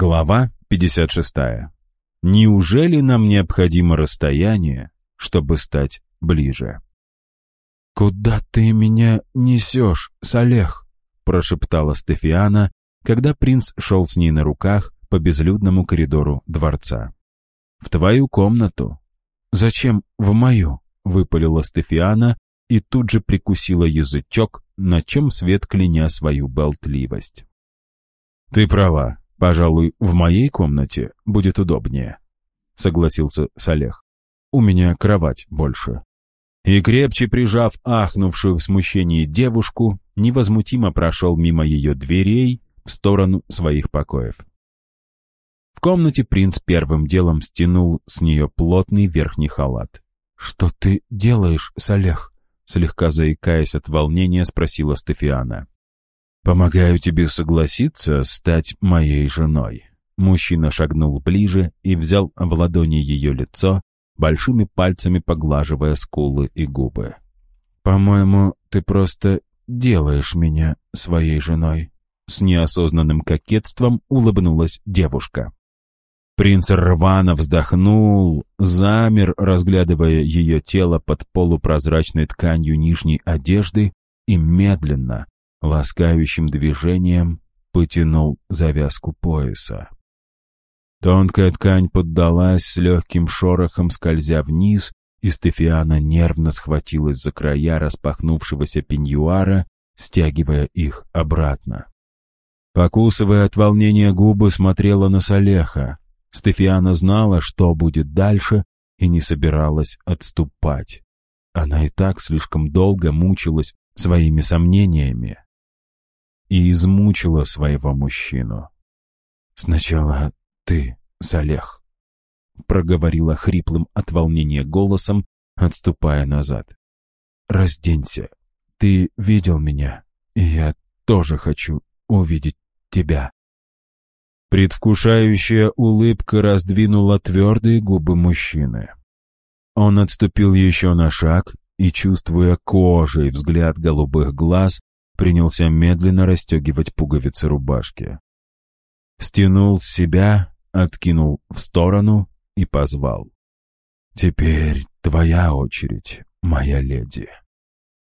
Глава 56. Неужели нам необходимо расстояние, чтобы стать ближе? «Куда ты меня несешь, Салех?» — прошептала Стефиана, когда принц шел с ней на руках по безлюдному коридору дворца. «В твою комнату». «Зачем в мою?» — выпалила Стефиана и тут же прикусила язычок, на чем свет кляня свою болтливость. «Ты права. Пожалуй, в моей комнате будет удобнее», — согласился Салех. «У меня кровать больше». И крепче прижав ахнувшую в смущении девушку, невозмутимо прошел мимо ее дверей в сторону своих покоев. В комнате принц первым делом стянул с нее плотный верхний халат. «Что ты делаешь, Салех?» Слегка заикаясь от волнения, спросила Стефиана. «Помогаю тебе согласиться стать моей женой». Мужчина шагнул ближе и взял в ладони ее лицо, большими пальцами поглаживая скулы и губы. «По-моему, ты просто делаешь меня своей женой». С неосознанным кокетством улыбнулась девушка. Принц рвано вздохнул, замер, разглядывая ее тело под полупрозрачной тканью нижней одежды и медленно, ласкающим движением, потянул завязку пояса. Тонкая ткань поддалась с легким шорохом, скользя вниз, и Стефиана нервно схватилась за края распахнувшегося пеньюара, стягивая их обратно. Покусывая от волнения губы, смотрела на Салеха. Стефиана знала, что будет дальше, и не собиралась отступать. Она и так слишком долго мучилась своими сомнениями и измучила своего мужчину. «Сначала ты, Салех», — проговорила хриплым от волнения голосом, отступая назад. «Разденься. Ты видел меня, и я тоже хочу увидеть тебя». Предвкушающая улыбка раздвинула твердые губы мужчины. Он отступил еще на шаг и, чувствуя кожей взгляд голубых глаз, принялся медленно расстегивать пуговицы рубашки. Стянул себя, откинул в сторону и позвал. «Теперь твоя очередь, моя леди».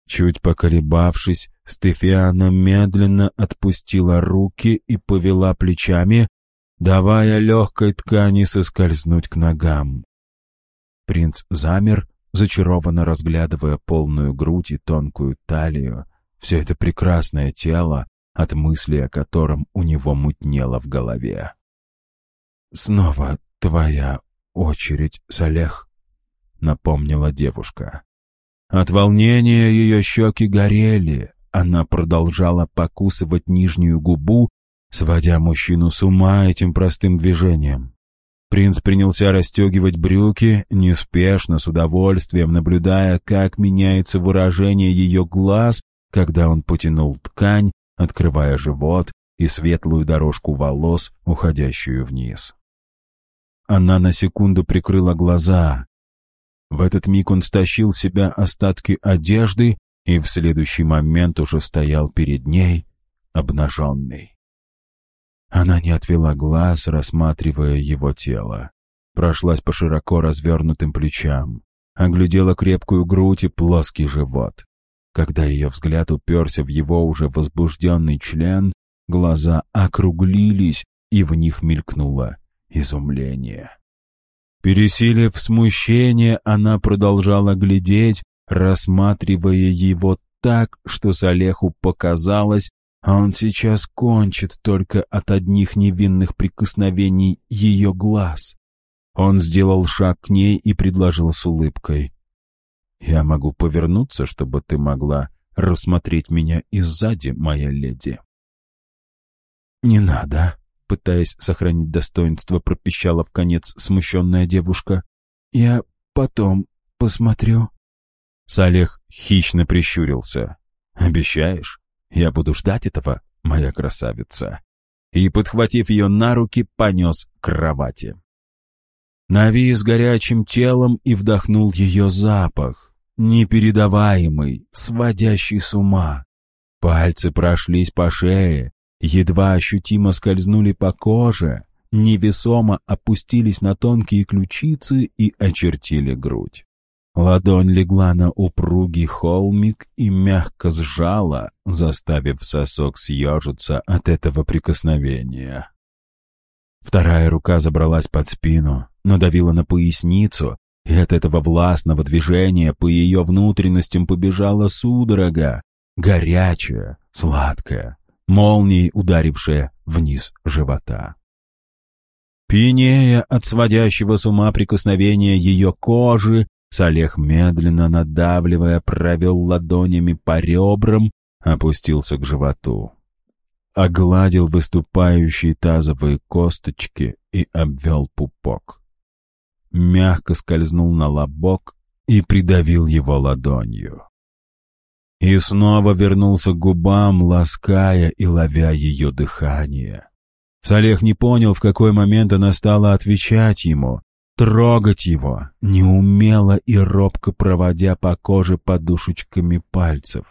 Чуть поколебавшись, Стефиана медленно отпустила руки и повела плечами, давая легкой ткани соскользнуть к ногам. Принц замер, зачарованно разглядывая полную грудь и тонкую талию, все это прекрасное тело, от мысли о котором у него мутнело в голове. «Снова твоя очередь, Салех», — напомнила девушка. От волнения ее щеки горели, она продолжала покусывать нижнюю губу, сводя мужчину с ума этим простым движением. Принц принялся расстегивать брюки, неспешно, с удовольствием, наблюдая, как меняется выражение ее глаз, когда он потянул ткань, открывая живот и светлую дорожку волос, уходящую вниз. Она на секунду прикрыла глаза, в этот миг он стащил себя остатки одежды и в следующий момент уже стоял перед ней, обнаженный. Она не отвела глаз, рассматривая его тело. Прошлась по широко развернутым плечам, оглядела крепкую грудь и плоский живот. Когда ее взгляд уперся в его уже возбужденный член, глаза округлились, и в них мелькнуло изумление. Пересилив смущение, она продолжала глядеть, рассматривая его так, что Салеху показалось, а он сейчас кончит только от одних невинных прикосновений ее глаз. Он сделал шаг к ней и предложил с улыбкой. «Я могу повернуться, чтобы ты могла рассмотреть меня и сзади, моя леди». «Не надо», пытаясь сохранить достоинство, пропищала в конец смущенная девушка. «Я потом посмотрю». Салех хищно прищурился. «Обещаешь? Я буду ждать этого, моя красавица». И, подхватив ее на руки, понес к кровати. Навис горячим телом и вдохнул ее запах, непередаваемый, сводящий с ума. Пальцы прошлись по шее, едва ощутимо скользнули по коже, невесомо опустились на тонкие ключицы и очертили грудь. Ладонь легла на упругий холмик и мягко сжала, заставив сосок съежиться от этого прикосновения. Вторая рука забралась под спину, надавила на поясницу, и от этого властного движения по ее внутренностям побежала судорога, горячая, сладкая, молнией ударившая вниз живота. Пьянея от сводящего с ума прикосновения ее кожи, Салех, медленно надавливая, провел ладонями по ребрам, опустился к животу. Огладил выступающие тазовые косточки и обвел пупок. Мягко скользнул на лобок и придавил его ладонью. И снова вернулся к губам, лаская и ловя ее дыхание. Салех не понял, в какой момент она стала отвечать ему, трогать его, неумело и робко проводя по коже подушечками пальцев.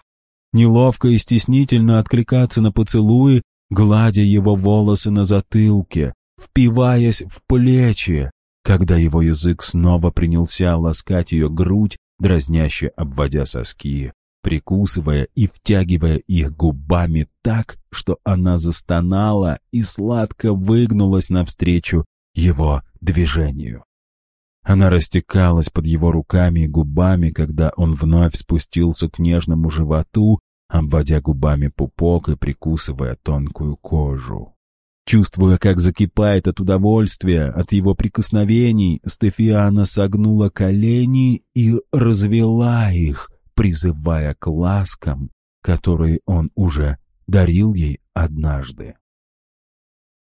Неловко и стеснительно откликаться на поцелуи, гладя его волосы на затылке, впиваясь в плечи, когда его язык снова принялся ласкать ее грудь, дразняще обводя соски, прикусывая и втягивая их губами так, что она застонала и сладко выгнулась навстречу его движению. Она растекалась под его руками и губами, когда он вновь спустился к нежному животу, обводя губами пупок и прикусывая тонкую кожу. Чувствуя, как закипает от удовольствия, от его прикосновений, Стефиана согнула колени и развела их, призывая к ласкам, которые он уже дарил ей однажды.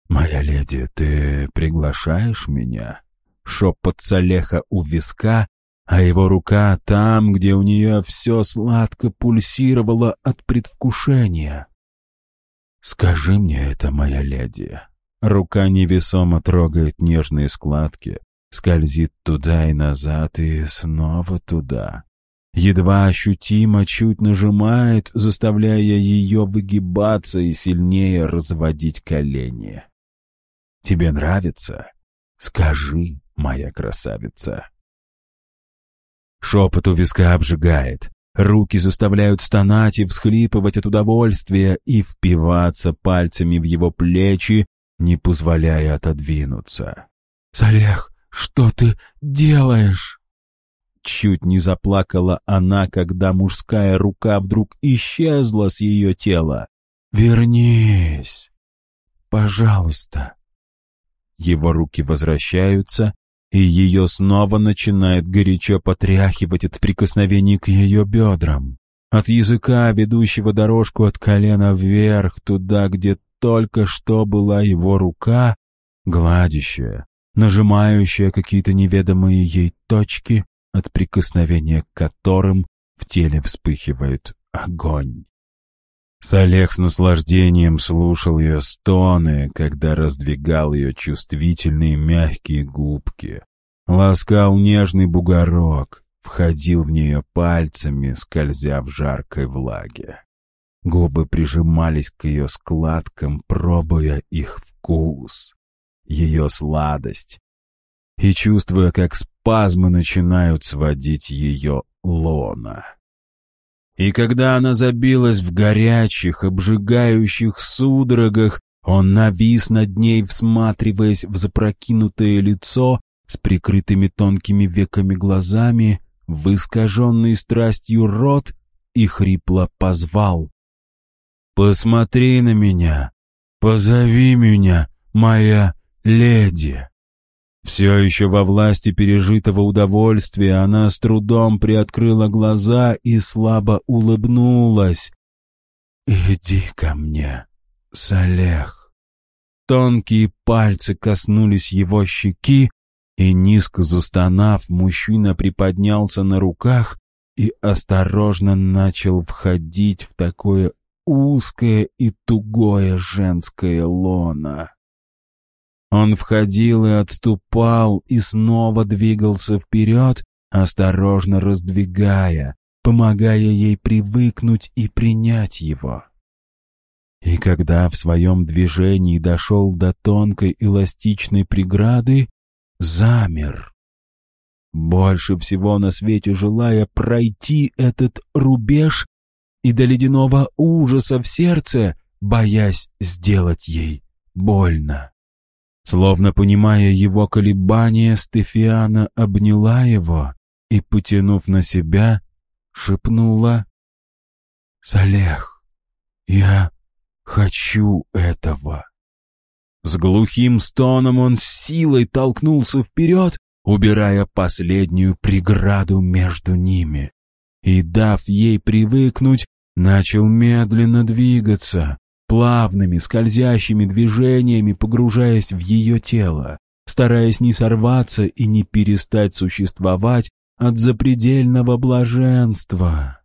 «Моя леди, ты приглашаешь меня?» шепот Салеха у виска, а его рука там, где у нее все сладко пульсировало от предвкушения. «Скажи мне это, моя леди». Рука невесомо трогает нежные складки, скользит туда и назад, и снова туда. Едва ощутимо чуть нажимает, заставляя ее выгибаться и сильнее разводить колени. «Тебе нравится? Скажи» моя красавица. Шепот у виска обжигает. Руки заставляют стонать и всхлипывать от удовольствия и впиваться пальцами в его плечи, не позволяя отодвинуться. «Салех, что ты делаешь?» Чуть не заплакала она, когда мужская рука вдруг исчезла с ее тела. «Вернись! Пожалуйста!» Его руки возвращаются, и ее снова начинает горячо потряхивать от прикосновений к ее бедрам. От языка, ведущего дорожку от колена вверх, туда, где только что была его рука, гладящая, нажимающая какие-то неведомые ей точки, от прикосновения к которым в теле вспыхивает огонь. Салех с наслаждением слушал ее стоны, когда раздвигал ее чувствительные мягкие губки, ласкал нежный бугорок, входил в нее пальцами, скользя в жаркой влаге. Губы прижимались к ее складкам, пробуя их вкус, ее сладость, и чувствуя, как спазмы начинают сводить ее лона. И когда она забилась в горячих, обжигающих судорогах, он навис над ней, всматриваясь в запрокинутое лицо с прикрытыми тонкими веками глазами, в искаженный страстью рот и хрипло позвал. «Посмотри на меня! Позови меня, моя леди!» Все еще во власти пережитого удовольствия она с трудом приоткрыла глаза и слабо улыбнулась. «Иди ко мне, Салех». Тонкие пальцы коснулись его щеки, и, низко застонав, мужчина приподнялся на руках и осторожно начал входить в такое узкое и тугое женское лоно. Он входил и отступал, и снова двигался вперед, осторожно раздвигая, помогая ей привыкнуть и принять его. И когда в своем движении дошел до тонкой эластичной преграды, замер. Больше всего на свете желая пройти этот рубеж и до ледяного ужаса в сердце, боясь сделать ей больно. Словно понимая его колебания, Стефиана обняла его и, потянув на себя, шепнула «Салех, я хочу этого». С глухим стоном он с силой толкнулся вперед, убирая последнюю преграду между ними, и, дав ей привыкнуть, начал медленно двигаться, плавными скользящими движениями погружаясь в ее тело, стараясь не сорваться и не перестать существовать от запредельного блаженства.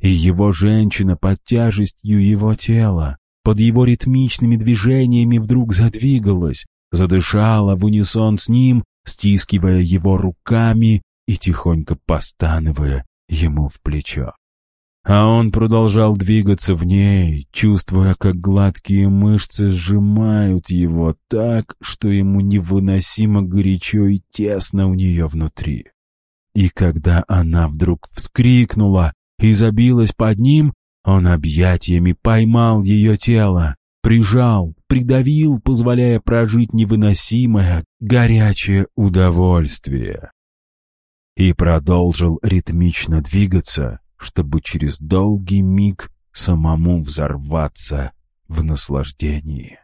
И его женщина под тяжестью его тела, под его ритмичными движениями вдруг задвигалась, задышала в унисон с ним, стискивая его руками и тихонько постановая ему в плечо. А он продолжал двигаться в ней, чувствуя, как гладкие мышцы сжимают его так, что ему невыносимо горячо и тесно у нее внутри. И когда она вдруг вскрикнула и забилась под ним, он объятиями поймал ее тело, прижал, придавил, позволяя прожить невыносимое, горячее удовольствие. И продолжил ритмично двигаться, чтобы через долгий миг самому взорваться в наслаждении.